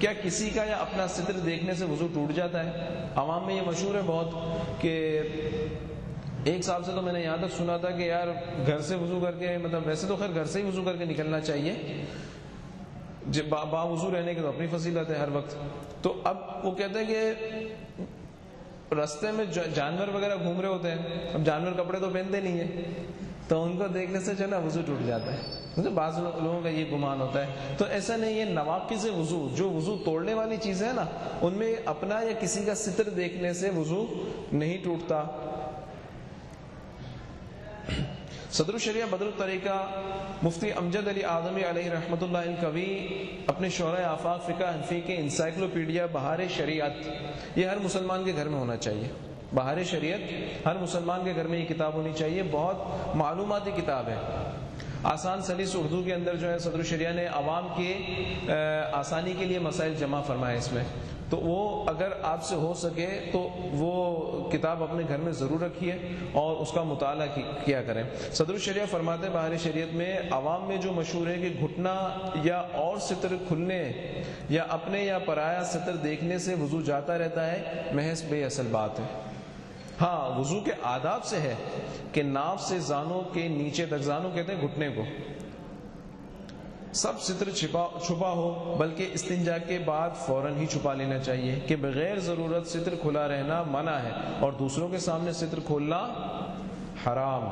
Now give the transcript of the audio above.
کیا کسی کا یا اپنا ستر دیکھنے سے وضو ٹوٹ جاتا ہے؟ عوام میں یہ مشہور ہے بہت کہ ایک سال سے تو میں نے یہاں تک سنا تھا کہ یار گھر سے وضو کر کے مطلب ویسے تو خیر گھر سے ہی وضو کر کے نکلنا چاہیے۔ با وضو رہنے کی تو اپنی فصیلت ہے ہر وقت۔ تو اب وہ کہتے ہیں کہ رستے میں جانور وغیرہ گھوم رہے ہوتے ہیں۔ اب جانور کپڑے تو پہنتے نہیں ہیں۔ تو ان کو دیکھنے سے جو ہے نا وضو ٹوٹ جاتا ہے۔ بعض لوگوں کا یہ گمان ہوتا ہے۔ تو ایسا نہیں ہے نواقی سے وضو، جو وضو توڑنے والی چیزیں نا، ان میں اپنا یا کسی کا ستر دیکھنے سے وضو نہیں ٹوٹتا۔ صدر الشریعہ بدر الطریقہ مفتی امجد علی آدمی علیہ رحمۃ اللہ الکوی اپنے شعرۂ آفاق، فقہ، حنفی کے انسائکلوپیڈیا، بہار شریعت، یہ ہر مسلمان کے گھر میں ہونا چاہیے۔ بہار شریعت، ہر مسلمان کے گھر میں یہ کتاب ہونی چاہیے، بہت معلوماتی کتاب ہے۔ آسان سلیس اردو کے اندر جو ہے صدر الشریعہ نے عوام کے آسانی کے لیے مسائل جمع فرمائے اس میں۔ تو وہ اگر آپ سے ہو سکے تو وہ کتاب اپنے گھر میں ضرور رکھیے اور اس کا مطالعہ کیا کریں۔ صدر الشریعہ فرماتے باہر شریعت میں عوام میں جو مشہور ہے کہ گھٹنا یا اور ستر کھلنے یا اپنے یا پرایا ستر دیکھنے سے وضو جاتا رہتا ہے، محض بے اصل بات ہے۔ ہاں وضو کے آداب سے ہے کہ ناف سے زانوں کے نیچے تک، زانوں کہتے ہیں گھٹنے کو۔ سب ستر چھپا چھپا ہو، بلکہ استنجا کے بعد فوراً ہی چھپا لینا چاہیے کہ بغیر ضرورت ستر کھلا رہنا منع ہے اور دوسروں کے سامنے ستر کھولنا حرام۔